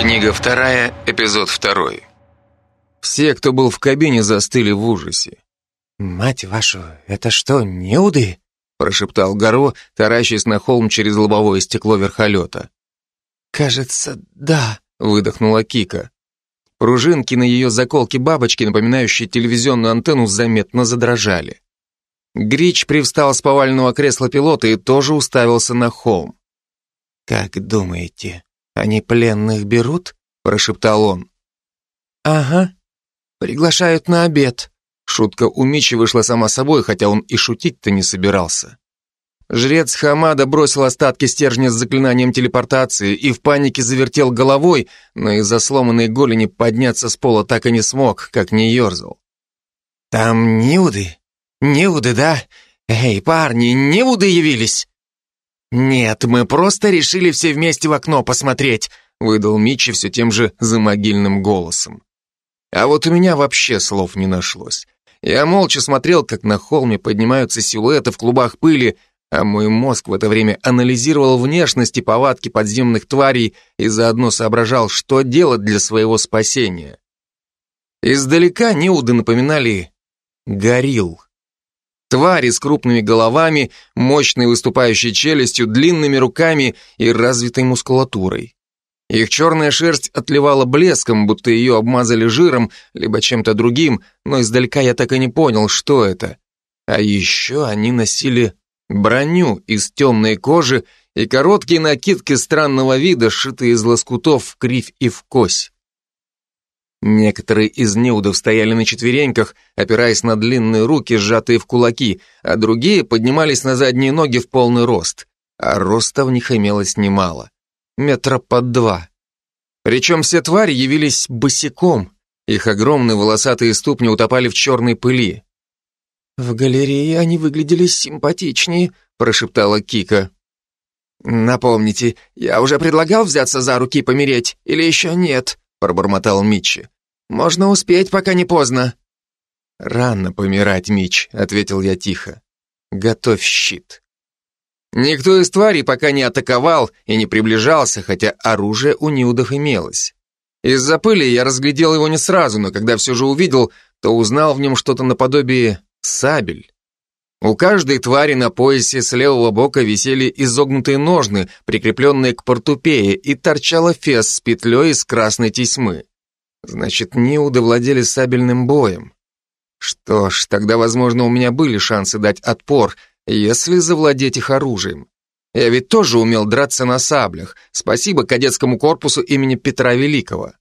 Книга вторая, эпизод второй. Все, кто был в кабине, застыли в ужасе. «Мать вашу, это что, неуды?» прошептал Горо, таращясь на холм через лобовое стекло верхолета. «Кажется, да», — выдохнула Кика. Пружинки на ее заколке бабочки, напоминающие телевизионную антенну, заметно задрожали. Грич привстал с повального кресла пилота и тоже уставился на холм. «Как думаете, они пленных берут?» — прошептал он. «Ага, приглашают на обед», Шутка у Мичи вышла сама собой, хотя он и шутить-то не собирался. Жрец Хамада бросил остатки стержня с заклинанием телепортации и в панике завертел головой, но из-за сломанной голени подняться с пола так и не смог, как не ерзал. «Там Ниуды? Ниуды, да? Эй, парни, Ниуды явились?» «Нет, мы просто решили все вместе в окно посмотреть», выдал Мичи все тем же замогильным голосом. А вот у меня вообще слов не нашлось. Я молча смотрел, как на холме поднимаются силуэты в клубах пыли, а мой мозг в это время анализировал внешность и повадки подземных тварей и заодно соображал, что делать для своего спасения. Издалека неуды напоминали горилл. Твари с крупными головами, мощной выступающей челюстью, длинными руками и развитой мускулатурой. Их черная шерсть отливала блеском, будто ее обмазали жиром, либо чем-то другим, но издалека я так и не понял, что это. А еще они носили броню из темной кожи и короткие накидки странного вида, сшитые из лоскутов в кривь и в кось. Некоторые из неудов стояли на четвереньках, опираясь на длинные руки, сжатые в кулаки, а другие поднимались на задние ноги в полный рост, а роста в них имелось немало метра под два. Причем все твари явились босиком, их огромные волосатые ступни утопали в черной пыли. «В галерее они выглядели симпатичнее», — прошептала Кика. «Напомните, я уже предлагал взяться за руки и помереть, или еще нет?» — пробормотал Митчи. «Можно успеть, пока не поздно». «Рано помирать, Мич», — ответил я тихо. «Готовь щит». Никто из тварей пока не атаковал и не приближался, хотя оружие у Ниудов имелось. Из-за пыли я разглядел его не сразу, но когда все же увидел, то узнал в нем что-то наподобие сабель. У каждой твари на поясе с левого бока висели изогнутые ножны, прикрепленные к портупее, и торчала фес с петлей из красной тесьмы. Значит, Ниуды владели сабельным боем. Что ж, тогда, возможно, у меня были шансы дать отпор — если завладеть их оружием. Я ведь тоже умел драться на саблях, спасибо кадетскому корпусу имени Петра Великого.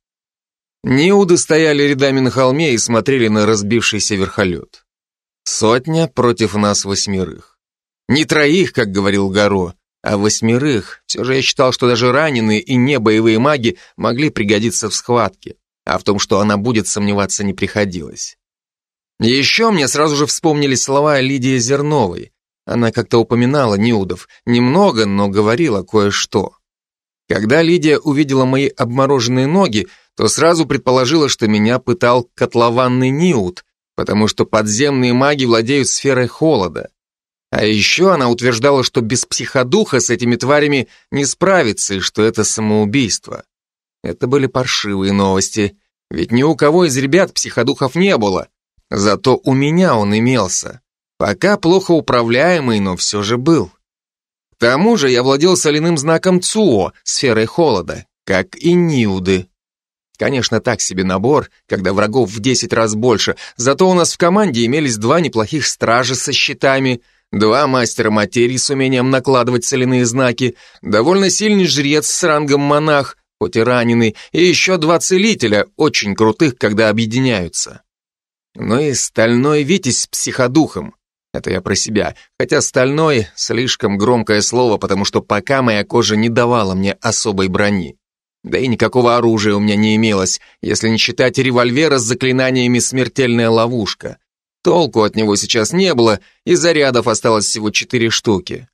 Неуды стояли рядами на холме и смотрели на разбившийся верхолет. Сотня против нас восьмерых. Не троих, как говорил Горо, а восьмерых. Все же я считал, что даже раненые и не боевые маги могли пригодиться в схватке, а в том, что она будет, сомневаться не приходилось. Еще мне сразу же вспомнились слова Лидии Зерновой, она как-то упоминала Ниудов, немного, но говорила кое-что. Когда Лидия увидела мои обмороженные ноги, то сразу предположила, что меня пытал котлованный Ниуд, потому что подземные маги владеют сферой холода. А еще она утверждала, что без психодуха с этими тварями не справиться, и что это самоубийство. Это были паршивые новости, ведь ни у кого из ребят психодухов не было, зато у меня он имелся. Пока плохо управляемый, но все же был. К тому же я владел соляным знаком ЦУО, сферой холода, как и Ниуды. Конечно, так себе набор, когда врагов в 10 раз больше, зато у нас в команде имелись два неплохих стража со щитами, два мастера материи с умением накладывать соляные знаки, довольно сильный жрец с рангом монах, хоть и раненый, и еще два целителя, очень крутых, когда объединяются. Ну и стальной Витязь с психодухом. Это я про себя. Хотя стальной — слишком громкое слово, потому что пока моя кожа не давала мне особой брони. Да и никакого оружия у меня не имелось, если не считать револьвера с заклинаниями «Смертельная ловушка». Толку от него сейчас не было, и зарядов осталось всего четыре штуки.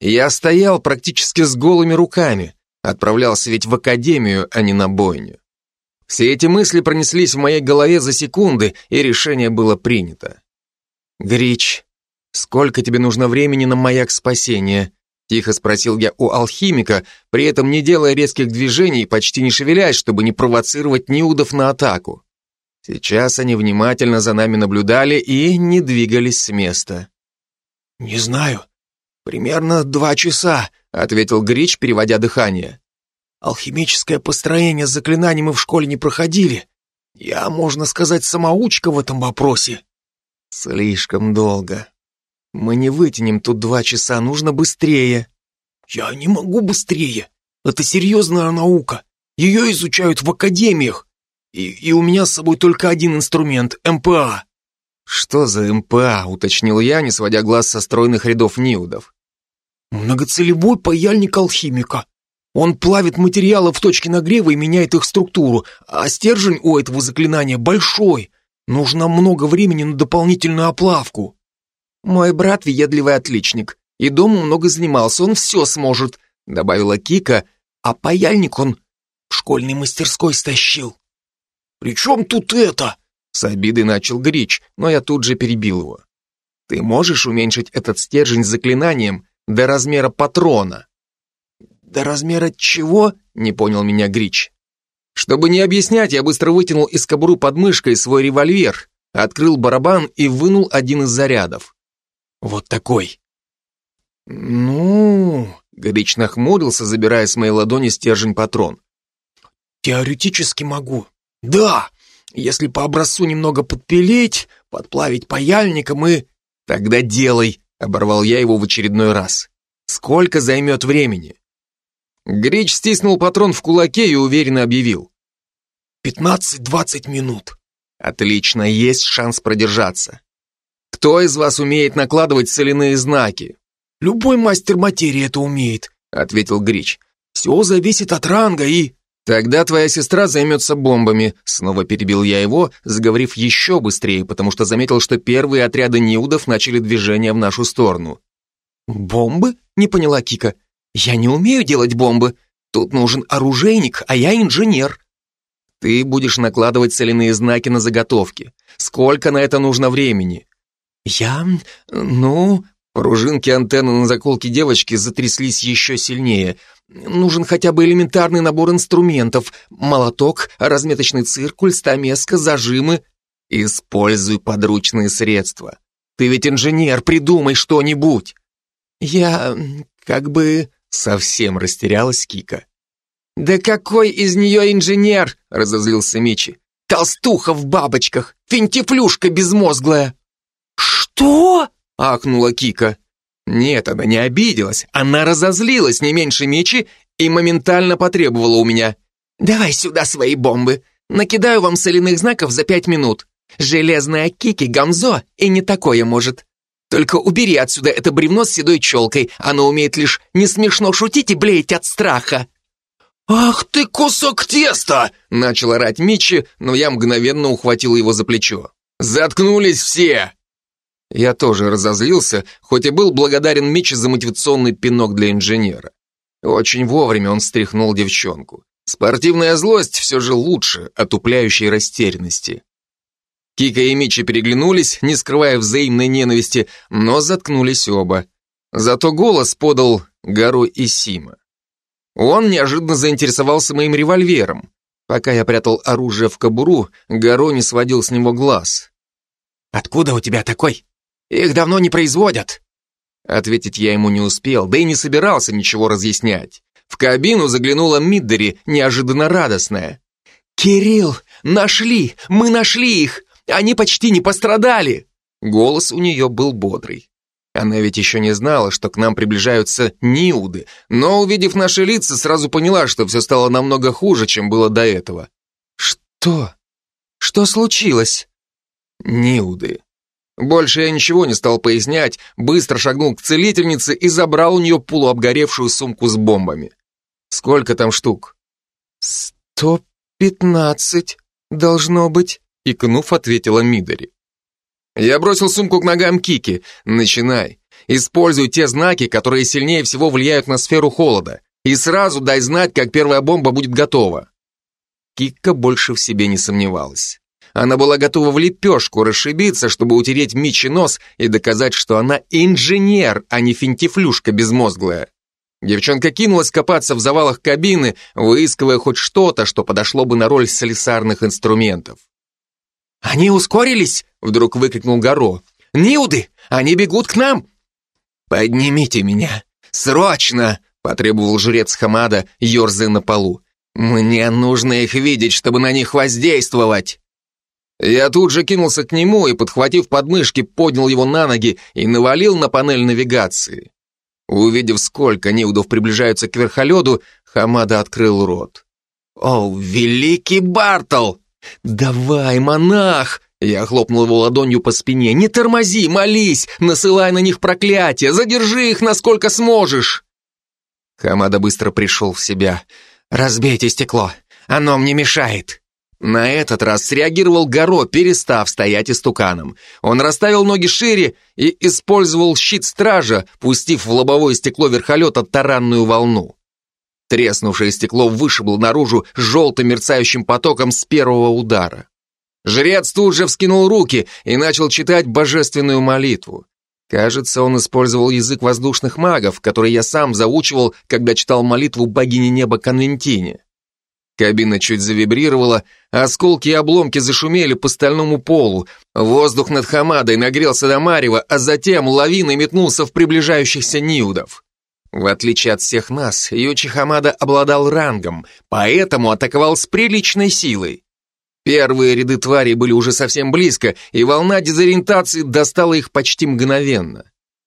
Я стоял практически с голыми руками, отправлялся ведь в академию, а не на бойню. Все эти мысли пронеслись в моей голове за секунды, и решение было принято. Грич Сколько тебе нужно времени на маяк спасения? Тихо спросил я у алхимика, при этом не делая резких движений и почти не шевелясь, чтобы не провоцировать Ниудов на атаку. Сейчас они внимательно за нами наблюдали и не двигались с места. «Не знаю. Примерно два часа», — ответил Грич, переводя дыхание. «Алхимическое построение заклинаний мы в школе не проходили. Я, можно сказать, самоучка в этом вопросе». «Слишком долго. Мы не вытянем тут два часа, нужно быстрее». «Я не могу быстрее. Это серьезная наука. Ее изучают в академиях. И, и у меня с собой только один инструмент — МПА». «Что за МПА?» — уточнил я, не сводя глаз со стройных рядов ниудов. «Многоцелевой паяльник алхимика. Он плавит материалы в точке нагрева и меняет их структуру, а стержень у этого заклинания большой. Нужно много времени на дополнительную оплавку». «Мой брат въедливый отличник, и дома много занимался, он все сможет», — добавила Кика, «а паяльник он в школьной мастерской стащил». «При чем тут это?» С обидой начал Грич, но я тут же перебил его. Ты можешь уменьшить этот стержень заклинанием до размера патрона? До размера чего? Не понял меня Грич. Чтобы не объяснять, я быстро вытянул из кобуры под мышкой свой револьвер, открыл барабан и вынул один из зарядов. Вот такой. Ну, Грич нахмурился, забирая с моей ладони стержень патрон. Теоретически могу. Да, если по образцу немного подпилить, подплавить паяльником и... Тогда делай, оборвал я его в очередной раз. Сколько займет времени? Грич стиснул патрон в кулаке и уверенно объявил. «Пятнадцать-двадцать минут». Отлично, есть шанс продержаться. Кто из вас умеет накладывать соляные знаки? Любой мастер материи это умеет, ответил Грич. Все зависит от ранга и... «Тогда твоя сестра займется бомбами», — снова перебил я его, заговорив еще быстрее, потому что заметил, что первые отряды неудов начали движение в нашу сторону. «Бомбы?» — не поняла Кика. «Я не умею делать бомбы. Тут нужен оружейник, а я инженер». «Ты будешь накладывать соляные знаки на заготовки. Сколько на это нужно времени?» «Я... ну...» Пружинки антенны на заколке девочки затряслись еще сильнее — Нужен хотя бы элементарный набор инструментов. Молоток, разметочный циркуль, стамеска, зажимы. Используй подручные средства. Ты ведь инженер, придумай что-нибудь. Я как бы... Совсем растерялась Кика. «Да какой из нее инженер?» — разозлился Мичи. «Толстуха в бабочках, финтифлюшка безмозглая». «Что?» — ахнула Кика. Нет, она не обиделась, она разозлилась не меньше Мичи и моментально потребовала у меня. «Давай сюда свои бомбы. Накидаю вам соляных знаков за пять минут. Железная Кики Гамзо и не такое может. Только убери отсюда это бревно с седой челкой. Оно умеет лишь не смешно шутить и блеять от страха». «Ах ты кусок теста!» — начал орать Мичи, но я мгновенно ухватил его за плечо. «Заткнулись все! Я тоже разозлился, хоть и был благодарен Мичи за мотивационный пинок для инженера. Очень вовремя он стряхнул девчонку. Спортивная злость все же лучше отупляющей растерянности. Кика и Мичи переглянулись, не скрывая взаимной ненависти, но заткнулись оба. Зато голос подал Гару и Сима. Он неожиданно заинтересовался моим револьвером. Пока я прятал оружие в кобуру, Гаро не сводил с него глаз. «Откуда у тебя такой?» Их давно не производят». Ответить я ему не успел, да и не собирался ничего разъяснять. В кабину заглянула Миддери, неожиданно радостная. «Кирилл, нашли! Мы нашли их! Они почти не пострадали!» Голос у нее был бодрый. Она ведь еще не знала, что к нам приближаются Ниуды, но, увидев наши лица, сразу поняла, что все стало намного хуже, чем было до этого. «Что? Что случилось?» Ниуды. Больше я ничего не стал пояснять, быстро шагнул к целительнице и забрал у нее полуобгоревшую сумку с бомбами. Сколько там штук? Сто пятнадцать, должно быть, икнув, ответила Мидори. Я бросил сумку к ногам Кики. Начинай. Используй те знаки, которые сильнее всего влияют на сферу холода. И сразу дай знать, как первая бомба будет готова. Кика больше в себе не сомневалась. Она была готова в лепешку расшибиться, чтобы утереть Мичи нос и доказать, что она инженер, а не финтифлюшка безмозглая. Девчонка кинулась копаться в завалах кабины, выискивая хоть что-то, что подошло бы на роль слесарных инструментов. «Они ускорились!» — вдруг выкрикнул Горо. «Ниуды! Они бегут к нам!» «Поднимите меня! Срочно!» — потребовал жрец Хамада, ерзая на полу. «Мне нужно их видеть, чтобы на них воздействовать!» Я тут же кинулся к нему и, подхватив подмышки, поднял его на ноги и навалил на панель навигации. Увидев, сколько неудов приближаются к верхоледу, Хамада открыл рот. «О, великий Бартл! Давай, монах!» Я хлопнул его ладонью по спине. «Не тормози, молись! Насылай на них проклятие! Задержи их, насколько сможешь!» Хамада быстро пришел в себя. «Разбейте стекло! Оно мне мешает!» На этот раз среагировал Горо, перестав стоять истуканом. Он расставил ноги шире и использовал щит стража, пустив в лобовое стекло верхолета таранную волну. Треснувшее стекло вышибло наружу желтым мерцающим потоком с первого удара. Жрец тут же вскинул руки и начал читать божественную молитву. Кажется, он использовал язык воздушных магов, который я сам заучивал, когда читал молитву богини неба Конвентине. Кабина чуть завибрировала, осколки и обломки зашумели по стальному полу. Воздух над Хамадой нагрелся до марева, а затем лавиной метнулся в приближающихся ниудов. В отличие от всех нас, Ючи Хамада обладал рангом, поэтому атаковал с приличной силой. Первые ряды тварей были уже совсем близко, и волна дезориентации достала их почти мгновенно.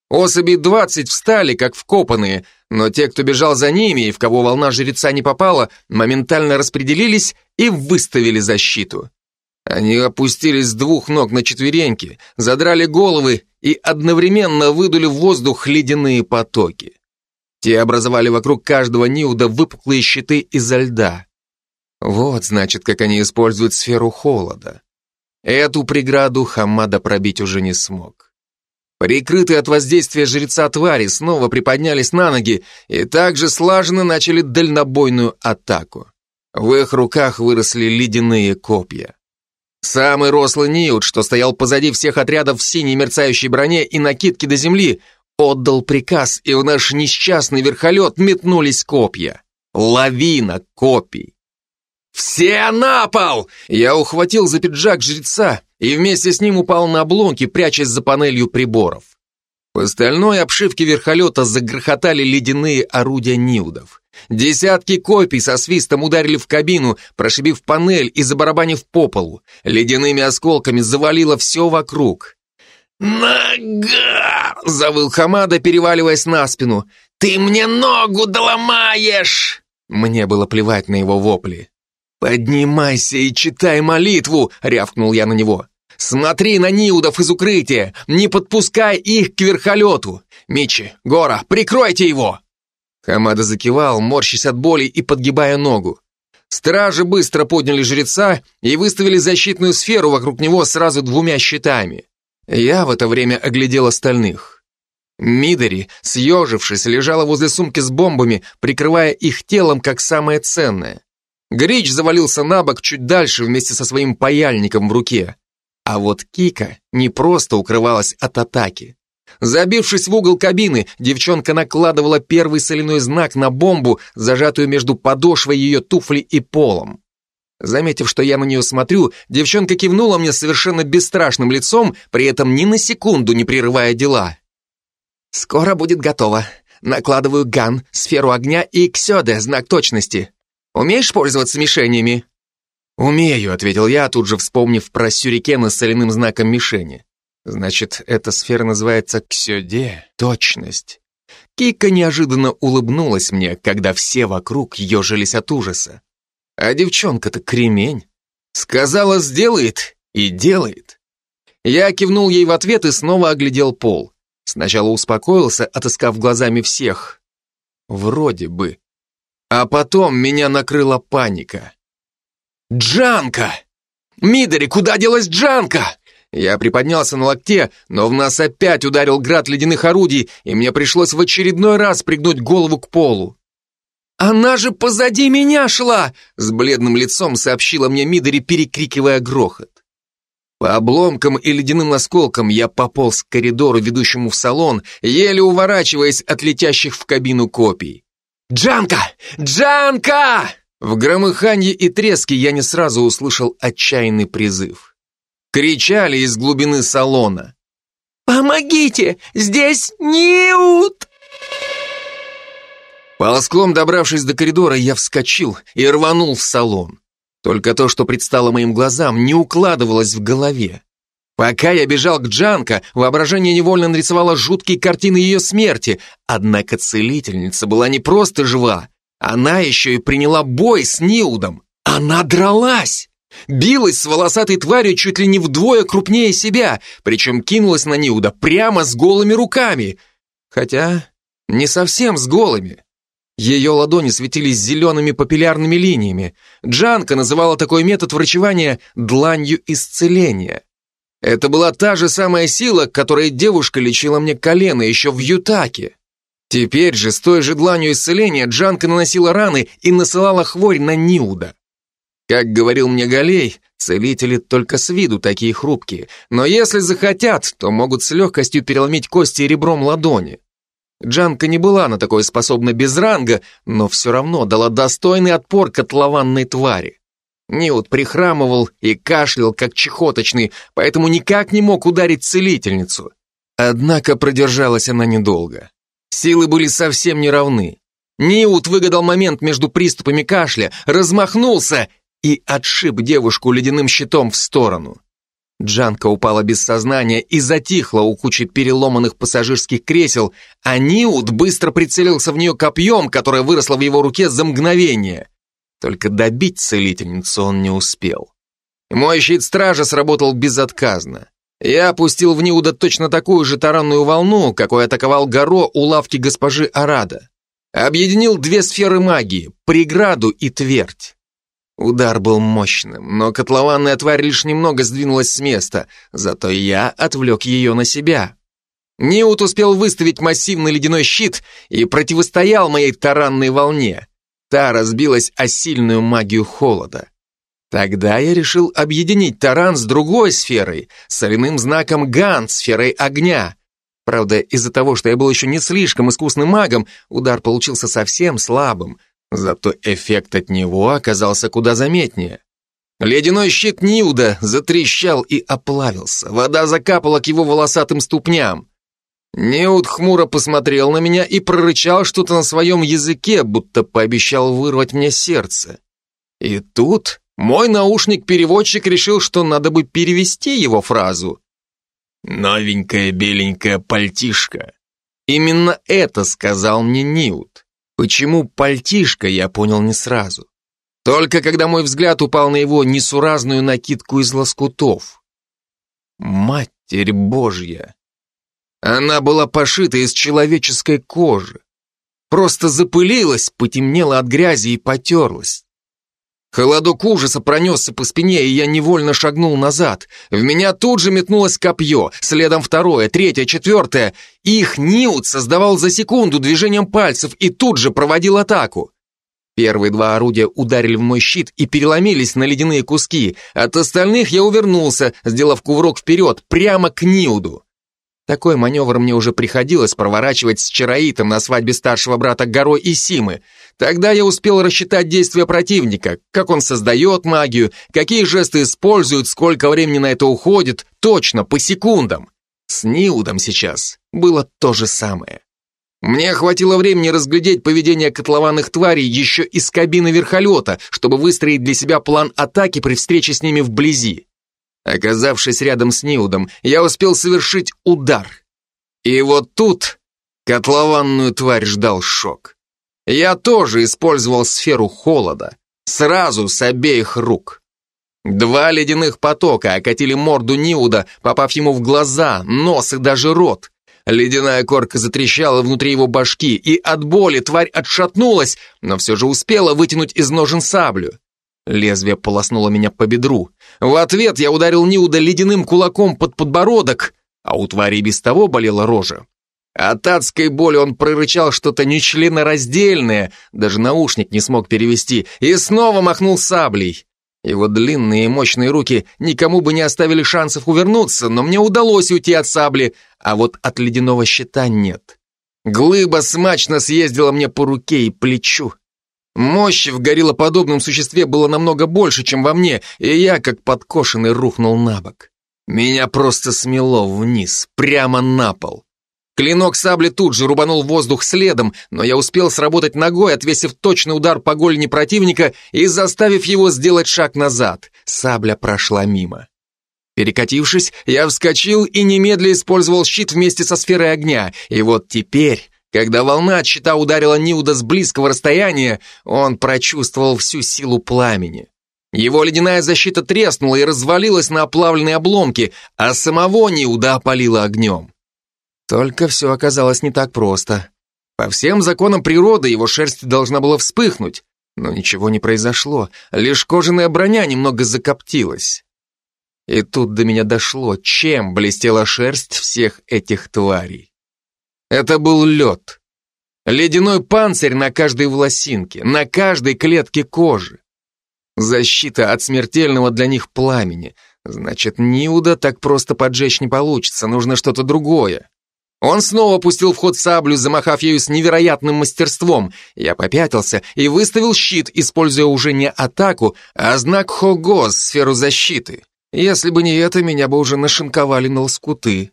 Особи двадцать встали, как вкопанные, но те, кто бежал за ними и в кого волна жреца не попала, моментально распределились и выставили защиту. Они опустились с двух ног на четвереньки, задрали головы и одновременно выдули в воздух ледяные потоки. Те образовали вокруг каждого Ниуда выпуклые щиты изо льда. Вот, значит, как они используют сферу холода. Эту преграду Хамада пробить уже не смог. Прикрытые от воздействия жреца твари снова приподнялись на ноги и также слаженно начали дальнобойную атаку. В их руках выросли ледяные копья. Самый рослый Ниут, что стоял позади всех отрядов в синей мерцающей броне и накидке до земли, отдал приказ, и в наш несчастный верхолет метнулись копья. Лавина копий. «Все на пол!» Я ухватил за пиджак жреца и вместе с ним упал на обломки, прячась за панелью приборов. По стальной обшивке верхолета загрохотали ледяные орудия Нилдов. Десятки копий со свистом ударили в кабину, прошибив панель и забарабанив по полу. Ледяными осколками завалило все вокруг. «Нога!» — завыл Хамада, переваливаясь на спину. «Ты мне ногу доломаешь!» Мне было плевать на его вопли. «Поднимайся и читай молитву!» — рявкнул я на него. «Смотри на Ниудов из укрытия! Не подпускай их к верхолету! Мичи, Гора, прикройте его!» Хамада закивал, морщась от боли и подгибая ногу. Стражи быстро подняли жреца и выставили защитную сферу вокруг него сразу двумя щитами. Я в это время оглядел остальных. Мидори, съежившись, лежала возле сумки с бомбами, прикрывая их телом как самое ценное. Грич завалился на бок чуть дальше вместе со своим паяльником в руке. А вот Кика не просто укрывалась от атаки. Забившись в угол кабины, девчонка накладывала первый соляной знак на бомбу, зажатую между подошвой ее туфли и полом. Заметив, что я на нее смотрю, девчонка кивнула мне совершенно бесстрашным лицом, при этом ни на секунду не прерывая дела. «Скоро будет готово. Накладываю ган, сферу огня и ксёде, знак точности. Умеешь пользоваться мишенями?» «Умею», — ответил я, тут же вспомнив про сюрикена с соляным знаком мишени. «Значит, эта сфера называется ксёде, точность». Кика неожиданно улыбнулась мне, когда все вокруг ежились от ужаса. А девчонка-то кремень. Сказала, сделает и делает. Я кивнул ей в ответ и снова оглядел пол. Сначала успокоился, отыскав глазами всех. Вроде бы. А потом меня накрыла паника. «Джанка! Мидори, куда делась Джанка?» Я приподнялся на локте, но в нас опять ударил град ледяных орудий, и мне пришлось в очередной раз пригнуть голову к полу. «Она же позади меня шла!» С бледным лицом сообщила мне Мидори, перекрикивая грохот. По обломкам и ледяным осколкам я пополз к коридору, ведущему в салон, еле уворачиваясь от летящих в кабину копий. «Джанка! Джанка!» В громыханье и треске я не сразу услышал отчаянный призыв. Кричали из глубины салона. «Помогите! Здесь Ньют!» Ползком добравшись до коридора, я вскочил и рванул в салон. Только то, что предстало моим глазам, не укладывалось в голове. Пока я бежал к Джанка, воображение невольно нарисовало жуткие картины ее смерти, однако целительница была не просто жива, она еще и приняла бой с Ниудом. Она дралась! Билась с волосатой тварью чуть ли не вдвое крупнее себя, причем кинулась на Ниуда прямо с голыми руками. Хотя не совсем с голыми. Ее ладони светились зелеными папиллярными линиями. Джанка называла такой метод врачевания «дланью исцеления». Это была та же самая сила, которой девушка лечила мне колено еще в Ютаке. Теперь же с той же дланью исцеления Джанка наносила раны и насылала хворь на Ниуда. Как говорил мне Галей, целители только с виду такие хрупкие, но если захотят, то могут с легкостью переломить кости ребром ладони. Джанка не была на такое способна без ранга, но все равно дала достойный отпор котлованной твари. Ниут прихрамывал и кашлял, как чехоточный, поэтому никак не мог ударить целительницу. Однако продержалась она недолго. Силы были совсем неравны. Ниут выгадал момент между приступами кашля, размахнулся и отшиб девушку ледяным щитом в сторону. Джанка упала без сознания и затихла у кучи переломанных пассажирских кресел, а Ниут быстро прицелился в нее копьем, которое выросло в его руке за мгновение. Только добить целительницу он не успел. Мой щит стража сработал безотказно. Я опустил в Ниуда точно такую же таранную волну, какой атаковал Горо у лавки госпожи Арада. Объединил две сферы магии, преграду и твердь. Удар был мощным, но котлованная тварь лишь немного сдвинулась с места, зато я отвлек ее на себя. Ниут успел выставить массивный ледяной щит и противостоял моей таранной волне. Та разбилась о сильную магию холода. Тогда я решил объединить таран с другой сферой, соляным знаком Ган, сферой огня. Правда, из-за того, что я был еще не слишком искусным магом, удар получился совсем слабым, Зато эффект от него оказался куда заметнее. Ледяной щит Ньюда затрещал и оплавился. Вода закапала к его волосатым ступням. Неуд хмуро посмотрел на меня и прорычал что-то на своем языке, будто пообещал вырвать мне сердце. И тут мой наушник-переводчик решил, что надо бы перевести его фразу. «Новенькая беленькая пальтишка». Именно это сказал мне Ниут. Почему пальтишка, я понял не сразу. Только когда мой взгляд упал на его несуразную накидку из лоскутов. Матерь Божья! Она была пошита из человеческой кожи. Просто запылилась, потемнела от грязи и потерлась. Холодок ужаса пронесся по спине, и я невольно шагнул назад. В меня тут же метнулось копье, следом второе, третье, четвертое. Их Ниут создавал за секунду движением пальцев и тут же проводил атаку. Первые два орудия ударили в мой щит и переломились на ледяные куски. От остальных я увернулся, сделав кувырок вперед, прямо к Ниуду. Такой маневр мне уже приходилось проворачивать с Чароитом на свадьбе старшего брата Горо и Симы. Тогда я успел рассчитать действия противника, как он создает магию, какие жесты использует, сколько времени на это уходит, точно, по секундам. С Ниудом сейчас было то же самое. Мне хватило времени разглядеть поведение котлованных тварей еще из кабины верхолета, чтобы выстроить для себя план атаки при встрече с ними вблизи. Оказавшись рядом с Ниудом, я успел совершить удар. И вот тут котлованную тварь ждал шок. Я тоже использовал сферу холода, сразу с обеих рук. Два ледяных потока окатили морду Ниуда, попав ему в глаза, нос и даже рот. Ледяная корка затрещала внутри его башки, и от боли тварь отшатнулась, но все же успела вытянуть из ножен саблю. Лезвие полоснуло меня по бедру. В ответ я ударил Ниуда ледяным кулаком под подбородок, а у твари без того болела рожа. От адской боли он прорычал что-то нечленораздельное, даже наушник не смог перевести, и снова махнул саблей. Его длинные и мощные руки никому бы не оставили шансов увернуться, но мне удалось уйти от сабли, а вот от ледяного щита нет. Глыба смачно съездила мне по руке и плечу. Мощи в гориллоподобном существе было намного больше, чем во мне, и я, как подкошенный, рухнул на бок. Меня просто смело вниз, прямо на пол. Клинок сабли тут же рубанул воздух следом, но я успел сработать ногой, отвесив точный удар по голени противника и заставив его сделать шаг назад. Сабля прошла мимо. Перекатившись, я вскочил и немедля использовал щит вместе со сферой огня. И вот теперь, когда волна от щита ударила Ниуда с близкого расстояния, он прочувствовал всю силу пламени. Его ледяная защита треснула и развалилась на оплавленные обломки, а самого Ниуда опалило огнем. Только все оказалось не так просто. По всем законам природы его шерсть должна была вспыхнуть, но ничего не произошло, лишь кожаная броня немного закоптилась. И тут до меня дошло, чем блестела шерсть всех этих тварей. Это был лед. Ледяной панцирь на каждой волосинке, на каждой клетке кожи. Защита от смертельного для них пламени. Значит, Ниуда так просто поджечь не получится, нужно что-то другое. Он снова пустил в ход саблю, замахав ею с невероятным мастерством. Я попятился и выставил щит, используя уже не атаку, а знак Хогос, сферу защиты. Если бы не это, меня бы уже нашинковали на лоскуты.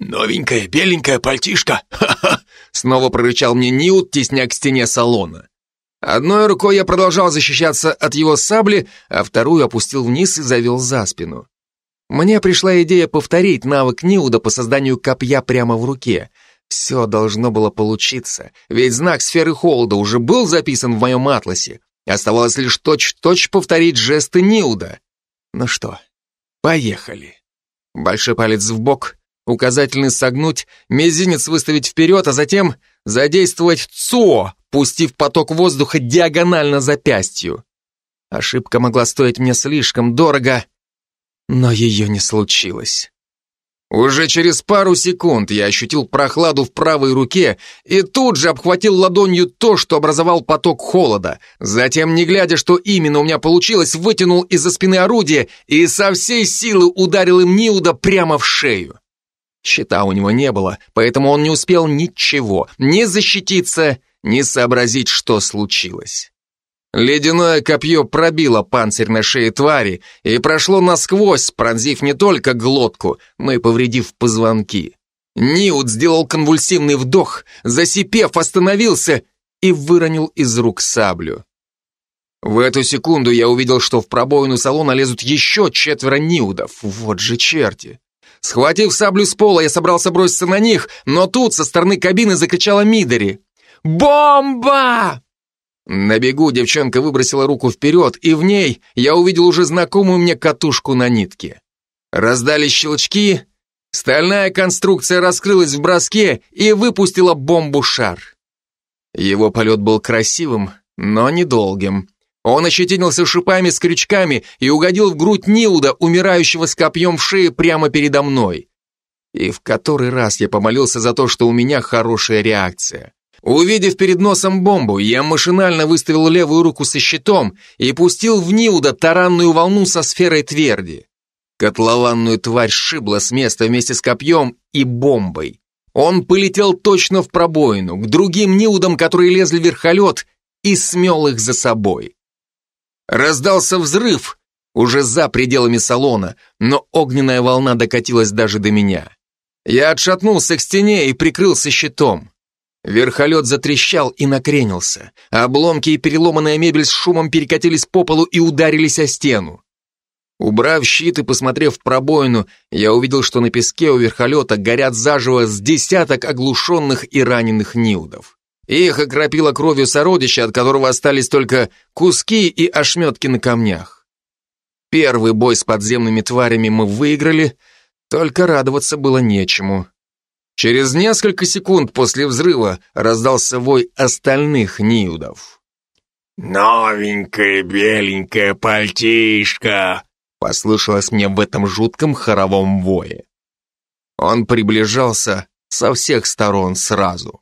«Новенькая беленькая пальтишка! Ха-ха!» Снова прорычал мне Ньют, тесня к стене салона. Одной рукой я продолжал защищаться от его сабли, а вторую опустил вниз и завел за спину. Мне пришла идея повторить навык Ниуда по созданию копья прямо в руке. Все должно было получиться, ведь знак сферы холода уже был записан в моем атласе. Оставалось лишь точь-в-точь -точь повторить жесты Ниуда. Ну что, поехали. Большой палец в бок, указательный согнуть, мизинец выставить вперед, а затем задействовать ЦО, пустив поток воздуха диагонально запястью. Ошибка могла стоить мне слишком дорого, но ее не случилось. Уже через пару секунд я ощутил прохладу в правой руке и тут же обхватил ладонью то, что образовал поток холода. Затем, не глядя, что именно у меня получилось, вытянул из-за спины орудие и со всей силы ударил им Ниуда прямо в шею. Щита у него не было, поэтому он не успел ничего, ни защититься, ни сообразить, что случилось. Ледяное копье пробило панцирь на шее твари и прошло насквозь, пронзив не только глотку, но и повредив позвонки. Ниут сделал конвульсивный вдох, засипев, остановился и выронил из рук саблю. В эту секунду я увидел, что в пробоину салона лезут еще четверо Ниудов. Вот же черти. Схватив саблю с пола, я собрался броситься на них, но тут со стороны кабины закричала Мидори. «Бомба!» На бегу девчонка выбросила руку вперед, и в ней я увидел уже знакомую мне катушку на нитке. Раздались щелчки, стальная конструкция раскрылась в броске и выпустила бомбу-шар. Его полет был красивым, но недолгим. Он ощетинился шипами с крючками и угодил в грудь Нилда, умирающего с копьем в шее прямо передо мной. И в который раз я помолился за то, что у меня хорошая реакция. Увидев перед носом бомбу, я машинально выставил левую руку со щитом и пустил в Ниуда таранную волну со сферой тверди. Котлованную тварь сшибла с места вместе с копьем и бомбой. Он полетел точно в пробоину, к другим Ниудам, которые лезли в верхолет, и смел их за собой. Раздался взрыв, уже за пределами салона, но огненная волна докатилась даже до меня. Я отшатнулся к стене и прикрылся щитом. Верхолет затрещал и накренился. Обломки и переломанная мебель с шумом перекатились по полу и ударились о стену. Убрав щит и посмотрев в пробоину, я увидел, что на песке у верхолета горят заживо с десяток оглушенных и раненых ниудов. Их окропило кровью сородича, от которого остались только куски и ошметки на камнях. Первый бой с подземными тварями мы выиграли, только радоваться было нечему. Через несколько секунд после взрыва раздался вой остальных ниудов. «Новенькая беленькая пальтишка!» послышалось мне в этом жутком хоровом вое. Он приближался со всех сторон сразу.